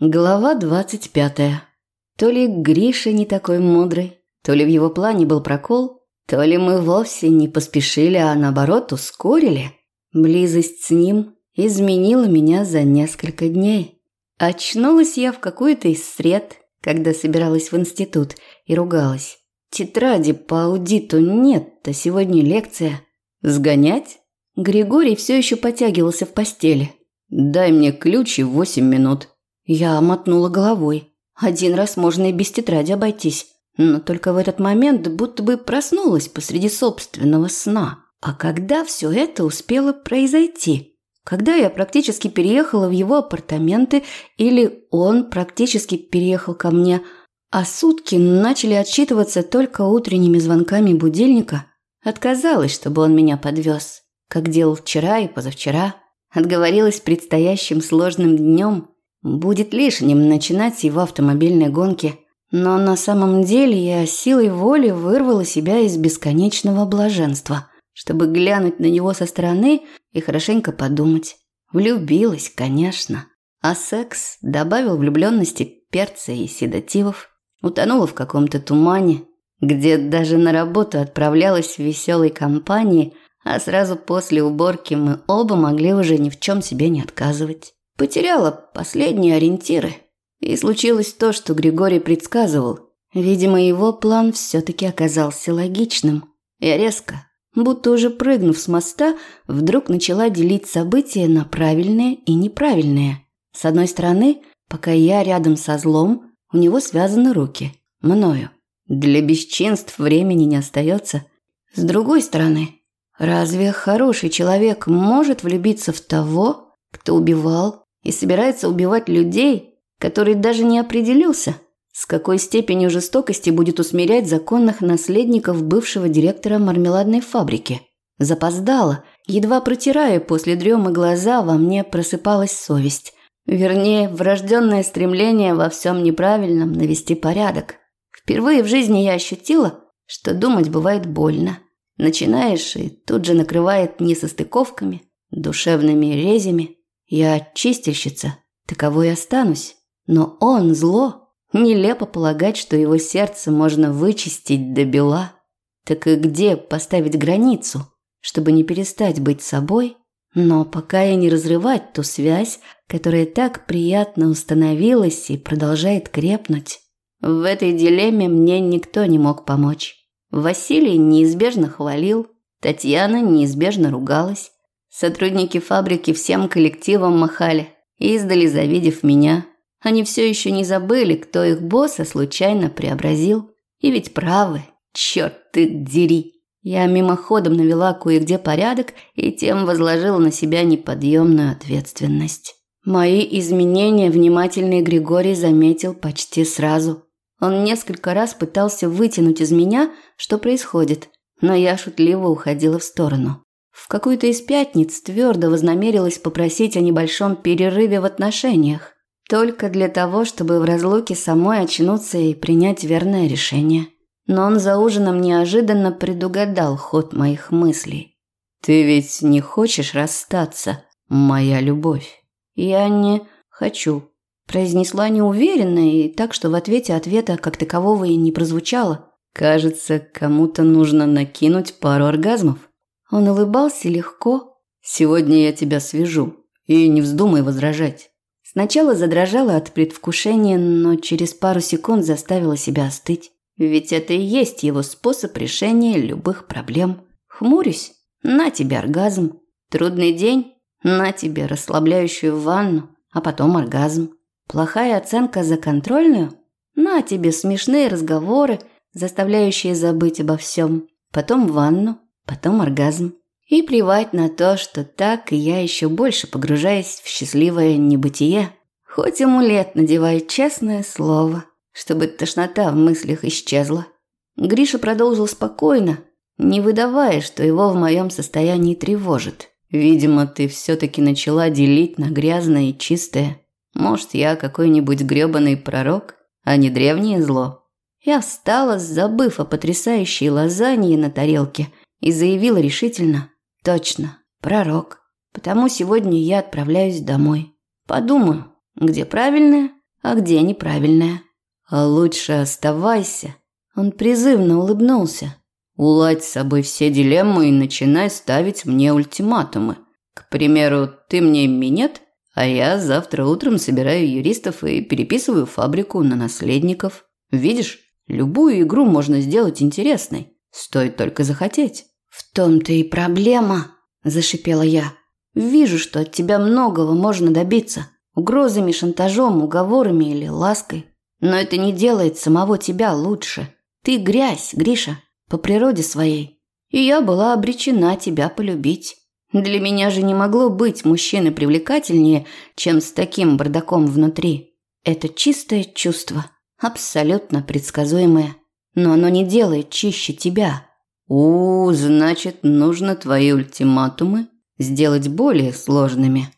Глава двадцать пятая. То ли Гриша не такой мудрый, то ли в его плане был прокол, то ли мы вовсе не поспешили, а наоборот ускорили. Близость с ним изменила меня за несколько дней. Очнулась я в какую-то из сред, когда собиралась в институт, и ругалась. Тетради по аудиту нет, а сегодня лекция. Сгонять? Григорий все еще потягивался в постели. «Дай мне ключи восемь минут», я мотнула головой. Один раз можно и без тетради обойтись. Но только в этот момент будто бы проснулась посреди собственного сна. А когда все это успело произойти? Когда я практически переехала в его апартаменты, или он практически переехал ко мне, а сутки начали отсчитываться только утренними звонками будильника, отказалась, чтобы он меня подвез, как делал вчера и позавчера. Отговорилась предстоящим сложным днем, Будет лишним начинать его автомобильной гонки, но на самом деле я силой воли вырвала себя из бесконечного блаженства, чтобы глянуть на него со стороны и хорошенько подумать. Влюбилась, конечно. А секс добавил влюбленности перца и седативов. Утонула в каком-то тумане, где даже на работу отправлялась в веселой компании, а сразу после уборки мы оба могли уже ни в чем себе не отказывать. Потеряла последние ориентиры. И случилось то, что Григорий предсказывал. Видимо, его план все-таки оказался логичным. Я резко, будто уже прыгнув с моста, вдруг начала делить события на правильные и неправильные. С одной стороны, пока я рядом со злом, у него связаны руки. Мною. Для бесчинств времени не остается. С другой стороны, разве хороший человек может влюбиться в того, кто убивал, и собирается убивать людей, который даже не определился, с какой степенью жестокости будет усмирять законных наследников бывшего директора мармеладной фабрики. Запоздала, едва протирая после дремы глаза, во мне просыпалась совесть. Вернее, врожденное стремление во всем неправильном навести порядок. Впервые в жизни я ощутила, что думать бывает больно. Начинаешь и тут же накрывает несостыковками, душевными резями, я чистильщица, таковой останусь. Но он зло. Нелепо полагать, что его сердце можно вычистить до бела. Так и где поставить границу, чтобы не перестать быть собой, но пока и не разрывать ту связь, которая так приятно установилась и продолжает крепнуть. В этой дилемме мне никто не мог помочь. Василий неизбежно хвалил, Татьяна неизбежно ругалась. Сотрудники фабрики всем коллективом махали, издали завидев меня. Они все еще не забыли, кто их босса случайно преобразил. И ведь правы, черт ты дери. Я мимоходом навела кое-где порядок и тем возложила на себя неподъемную ответственность. Мои изменения внимательный Григорий заметил почти сразу. Он несколько раз пытался вытянуть из меня, что происходит, но я шутливо уходила в сторону. В какую-то из пятниц твердо вознамерилась попросить о небольшом перерыве в отношениях, только для того, чтобы в разлуке самой очнуться и принять верное решение. Но он за ужином неожиданно предугадал ход моих мыслей. «Ты ведь не хочешь расстаться, моя любовь?» «Я не хочу», – произнесла неуверенно и так, что в ответе ответа как такового и не прозвучало. «Кажется, кому-то нужно накинуть пару оргазмов». Он улыбался легко. «Сегодня я тебя свяжу, и не вздумай возражать». Сначала задрожала от предвкушения, но через пару секунд заставила себя остыть. Ведь это и есть его способ решения любых проблем. Хмурюсь? На тебе оргазм. Трудный день? На тебе расслабляющую ванну, а потом оргазм. Плохая оценка за контрольную? На тебе смешные разговоры, заставляющие забыть обо всем. Потом ванну, потом оргазм. И плевать на то, что так и я еще больше погружаюсь в счастливое небытие. Хоть амулет надеваю честное слово, чтобы тошнота в мыслях исчезла. Гриша продолжил спокойно, не выдавая, что его в моем состоянии тревожит. Видимо, ты все-таки начала делить на грязное и чистое. Может, я какой-нибудь грёбаный пророк, а не древнее зло. Я встала, забыв о потрясающей лазанье на тарелке – и заявила решительно «Точно, пророк, потому сегодня я отправляюсь домой. Подумаю, где правильное, а где неправильное. А лучше оставайся. Он призывно улыбнулся. Уладь с собой все дилеммы и начинай ставить мне ультиматумы. К примеру, ты мне минет, а я завтра утром собираю юристов и переписываю фабрику на наследников. Видишь, любую игру можно сделать интересной. Стоит только захотеть. В том-то и проблема, зашипела я. Вижу, что от тебя многого можно добиться. Угрозами, шантажом, уговорами или лаской. Но это не делает самого тебя лучше. Ты грязь, Гриша, по природе своей. И я была обречена тебя полюбить. Для меня же не могло быть мужчины привлекательнее, чем с таким бардаком внутри. Это чистое чувство, абсолютно предсказуемое. Но оно не делает чище тебя. У, значит, нужно твои ультиматумы сделать более сложными.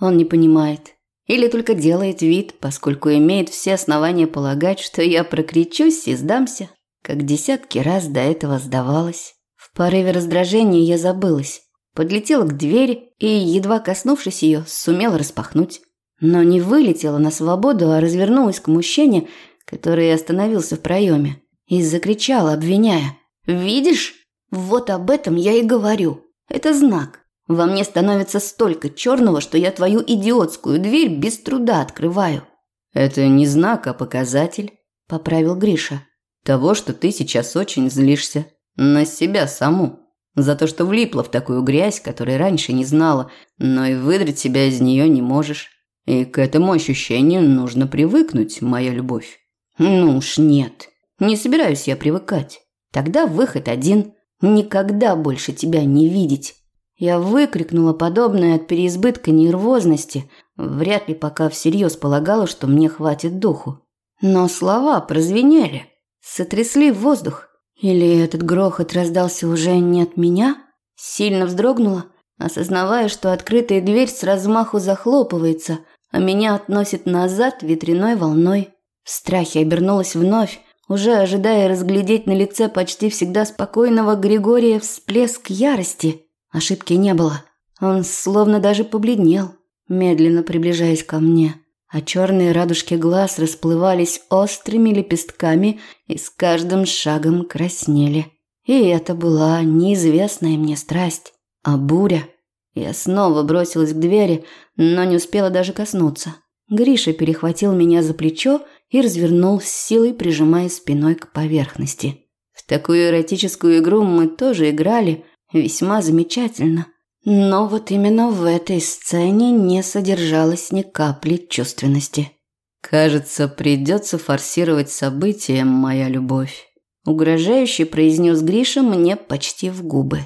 Он не понимает. Или только делает вид, поскольку имеет все основания полагать, что я прокричусь и сдамся, как десятки раз до этого сдавалась. В порыве раздражения я забылась. Подлетела к двери и, едва коснувшись ее, сумела распахнуть. Но не вылетела на свободу, а развернулась к мужчине, который остановился в проеме, и закричала, обвиняя. «Видишь? Вот об этом я и говорю. Это знак. Во мне становится столько черного, что я твою идиотскую дверь без труда открываю. Это не знак, а показатель, поправил Гриша. Того, что ты сейчас очень злишься на себя саму. За то, что влипла в такую грязь, которой раньше не знала, но и выдрать себя из нее не можешь. И к этому ощущению нужно привыкнуть, моя любовь. Ну уж нет. Не собираюсь я привыкать. Тогда выход один – никогда больше тебя не видеть. Я выкрикнула подобное от переизбытка нервозности, вряд ли пока всерьез полагала, что мне хватит духу. Но слова прозвенели, сотрясли воздух. Или этот грохот раздался уже не от меня? Сильно вздрогнула, осознавая, что открытая дверь с размаху захлопывается, а меня относит назад ветряной волной. В страхе обернулась вновь, уже ожидая разглядеть на лице почти всегда спокойного Григория всплеск ярости – Ошибки не было. Он словно даже побледнел, медленно приближаясь ко мне, а черные радужки глаз расплывались острыми лепестками и с каждым шагом краснели. И это была неизвестная мне страсть, а буря. Я снова бросилась к двери, но не успела даже коснуться. Гриша перехватил меня за плечо и развернул с силой, прижимая спиной к поверхности. В такую эротическую игру мы тоже играли, весьма замечательно. Но вот именно в этой сцене не содержалось ни капли чувственности. «Кажется, придется форсировать события, моя любовь», – угрожающе произнес Гриша мне почти в губы.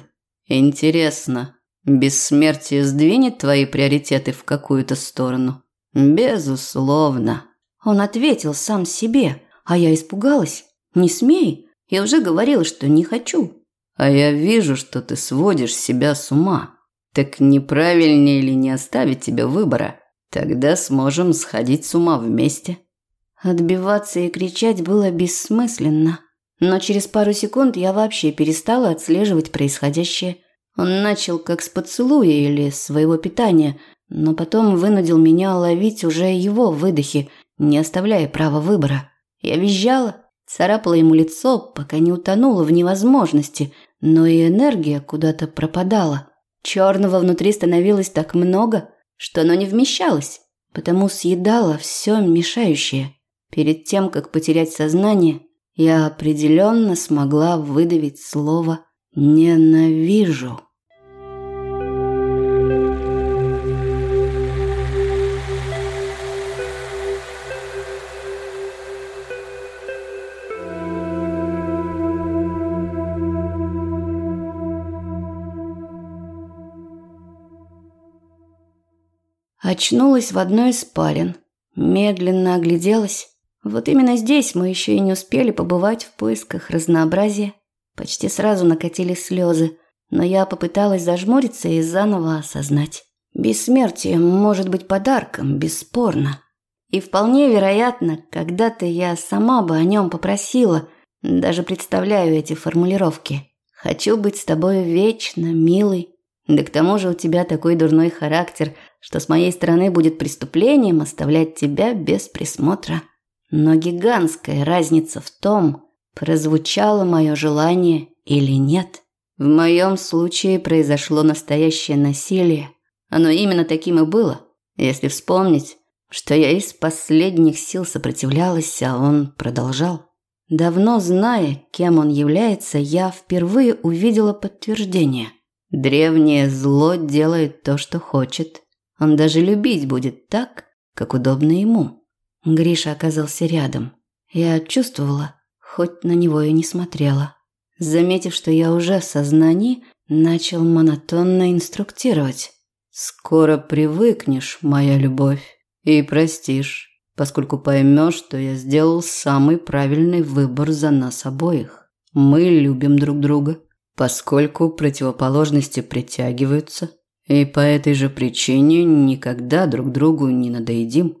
«Интересно, бессмертие сдвинет твои приоритеты в какую-то сторону?» «Безусловно». Он ответил сам себе, а я испугалась. «Не смей, я уже говорила, что не хочу». А я вижу, что ты сводишь себя с ума. Так неправильнее ли не оставить тебе выбора? Тогда сможем сходить с ума вместе. Отбиваться и кричать было бессмысленно. Но через пару секунд я вообще перестала отслеживать происходящее. Он начал как с поцелуя или своего питания, но потом вынудил меня ловить уже его выдохи, не оставляя права выбора. Я визжала, царапала ему лицо, пока не утонула в невозможности – но и энергия куда-то пропадала. Черного внутри становилось так много, что оно не вмещалось, потому съедало все мешающее. Перед тем, как потерять сознание, я определенно смогла выдавить слово «ненавижу». Очнулась в одной из спален. Медленно огляделась. Вот именно здесь мы еще и не успели побывать в поисках разнообразия. Почти сразу накатили слезы, но я попыталась зажмуриться и заново осознать. Бессмертие может быть подарком, бесспорно. И вполне вероятно, когда-то я сама бы о нем попросила, даже представляю эти формулировки. «Хочу быть с тобой вечно, милый». Да к тому же у тебя такой дурной характер, что с моей стороны будет преступлением оставлять тебя без присмотра. Но гигантская разница в том, прозвучало мое желание или нет. В моем случае произошло настоящее насилие. Оно именно таким и было, если вспомнить, что я из последних сил сопротивлялась, а он продолжал. Давно зная, кем он является, я впервые увидела подтверждение. Древнее зло делает то, что хочет. Он даже любить будет так, как удобно ему. Гриша оказался рядом. Я чувствовала, хоть на него и не смотрела. Заметив, что я уже в сознании, начал монотонно инструктировать. «Скоро привыкнешь, моя любовь, и простишь, поскольку поймешь, что я сделал самый правильный выбор за нас обоих. Мы любим друг друга, поскольку противоположности притягиваются, и по этой же причине никогда друг другу не надоедим».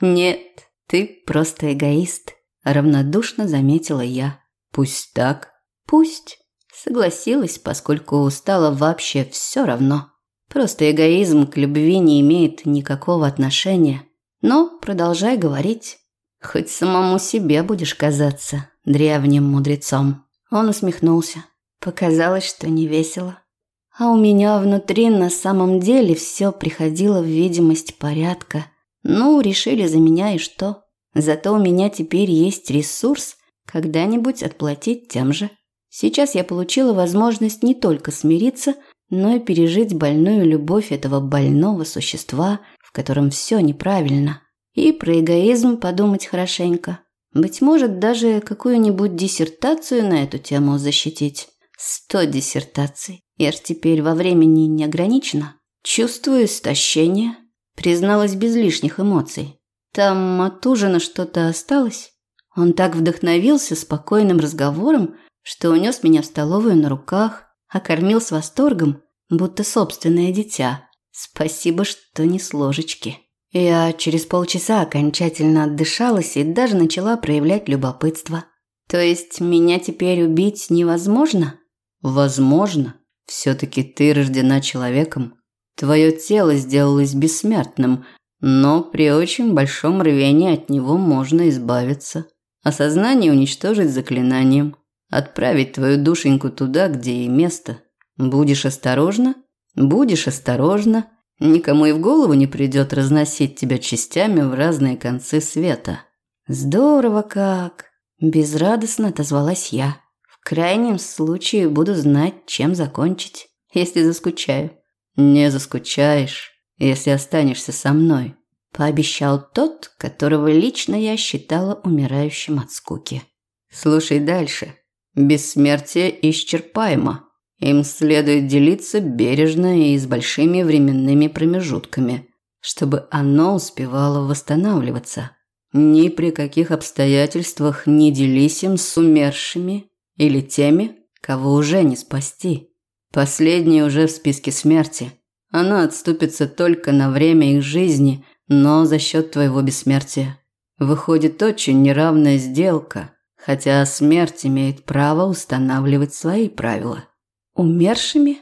«Нет, ты просто эгоист», – равнодушно заметила я. «Пусть так». «Пусть». Согласилась, поскольку стало вообще все равно. Просто эгоизм к любви не имеет никакого отношения. Но продолжай говорить. Хоть самому себе будешь казаться древним мудрецом. Он усмехнулся. Показалось, что не весело. А у меня внутри на самом деле все приходило в видимость порядка – ну, решили за меня и что? Зато у меня теперь есть ресурс когда-нибудь отплатить тем же. Сейчас я получила возможность не только смириться, но и пережить больную любовь этого больного существа, в котором все неправильно. И про эгоизм подумать хорошенько. Быть может, даже какую-нибудь диссертацию на эту тему защитить. Сто диссертаций. Я ж теперь во времени не ограничена. Чувствую истощение, Призналась без лишних эмоций. Там от ужина что-то осталось. Он так вдохновился спокойным разговором, что унес меня в столовую на руках, а кормил с восторгом, будто собственное дитя. Спасибо, что не с ложечки. Я через полчаса окончательно отдышалась и даже начала проявлять любопытство. То есть меня теперь убить невозможно? Возможно. Все-таки ты рождена человеком. Твое тело сделалось бессмертным, но при очень большом рвении от него можно избавиться. А сознание уничтожить заклинанием. Отправить твою душеньку туда, где ей место. Будешь осторожна? Будешь осторожна. Никому и в голову не придет разносить тебя частями в разные концы света. Здорово как! Безрадостно отозвалась я. Крайнем случае буду знать, чем закончить, если заскучаю. «Не заскучаешь, если останешься со мной», – пообещал тот, которого лично я считала умирающим от скуки. «Слушай дальше. Бессмертие исчерпаемо. Им следует делиться бережно и с большими временными промежутками, чтобы оно успевало восстанавливаться. Ни при каких обстоятельствах не делись им с умершими или теми, кого уже не спасти». Последний уже в списке смерти. Она отступится только на время их жизни, но за счет твоего бессмертия. Выходит очень неравная сделка, хотя смерть имеет право устанавливать свои правила. Умершими?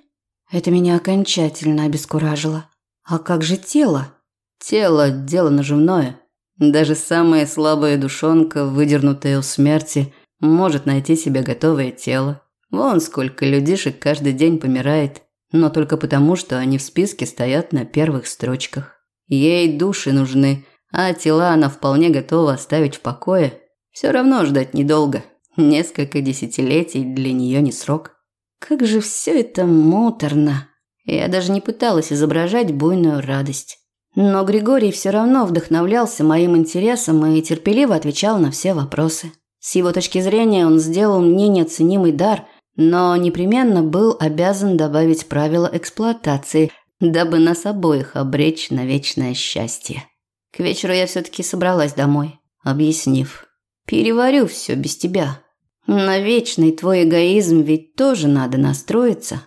Это меня окончательно обескуражило. А как же тело? Тело – дело наживное. Даже самая слабая душонка, выдернутая у смерти, может найти себе готовое тело. Вон сколько людишек каждый день помирает, но только потому, что они в списке стоят на первых строчках. Ей души нужны, а тела она вполне готова оставить в покое. Все равно ждать недолго. Несколько десятилетий для нее не срок. Как же все это муторно. Я даже не пыталась изображать буйную радость. Но Григорий все равно вдохновлялся моим интересом и терпеливо отвечал на все вопросы. С его точки зрения он сделал мне неоценимый дар – но непременно был обязан добавить правила эксплуатации, дабы нас обоих обречь на вечное счастье. К вечеру я все-таки собралась домой, объяснив. «Переварю все без тебя. На вечный твой эгоизм ведь тоже надо настроиться».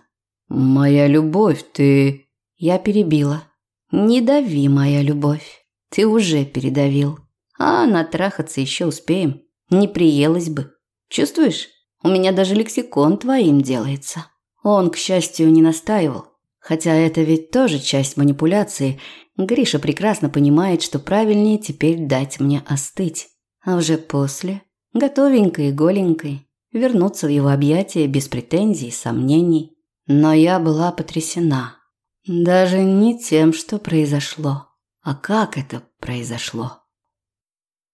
«Моя любовь, ты...» Я перебила. «Не дави, моя любовь. Ты уже передавил. А натрахаться еще успеем. Не приелось бы. Чувствуешь?» У меня даже лексикон твоим делается. Он, к счастью, не настаивал. Хотя это ведь тоже часть манипуляции. Гриша прекрасно понимает, что правильнее теперь дать мне остыть. А уже после, готовенькой и голенькой, вернуться в его объятия без претензий и сомнений. Но я была потрясена. Даже не тем, что произошло, а как это произошло.